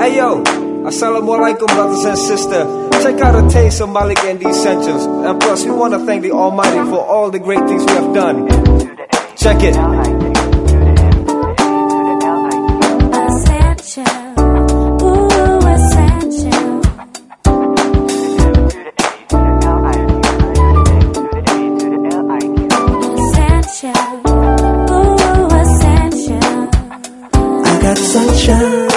Hey yo, Assalamualaikum brothers and sisters. Check out a taste of Malik and the Essentials. And plus, we want to thank the Almighty for all the great things we have done. Check it. Sunshine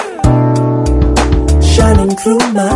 through my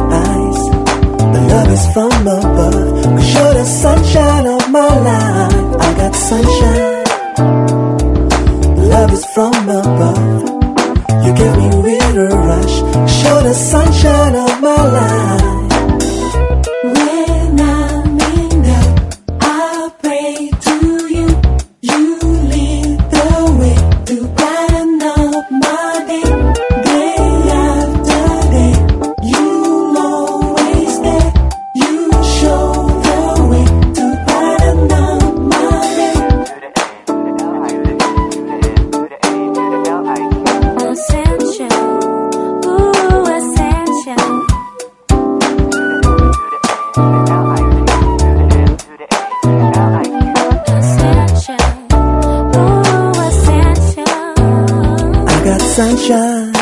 sunshine.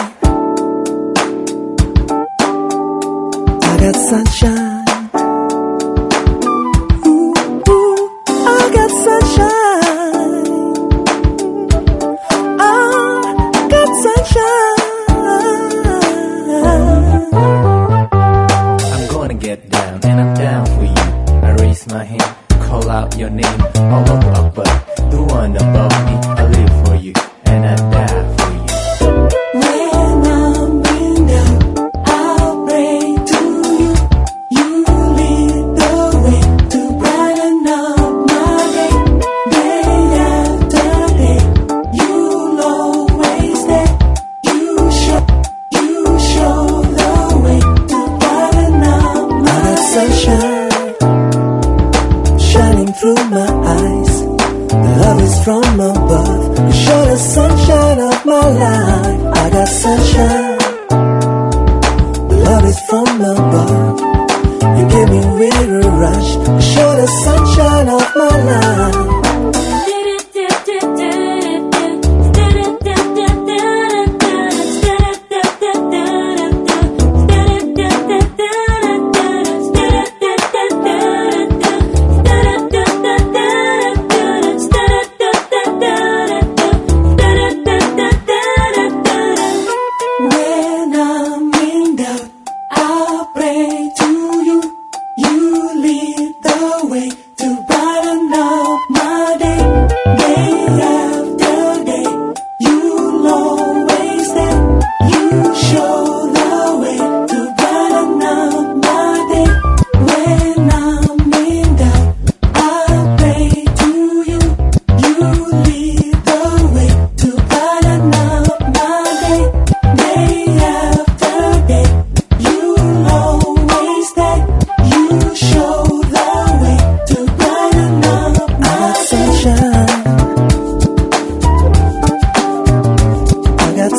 I got sunshine. I got sunshine. Love is from above. You give me a rush.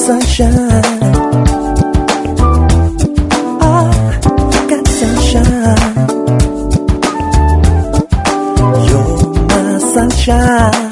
sunshine. I got sunshine. You're my sunshine.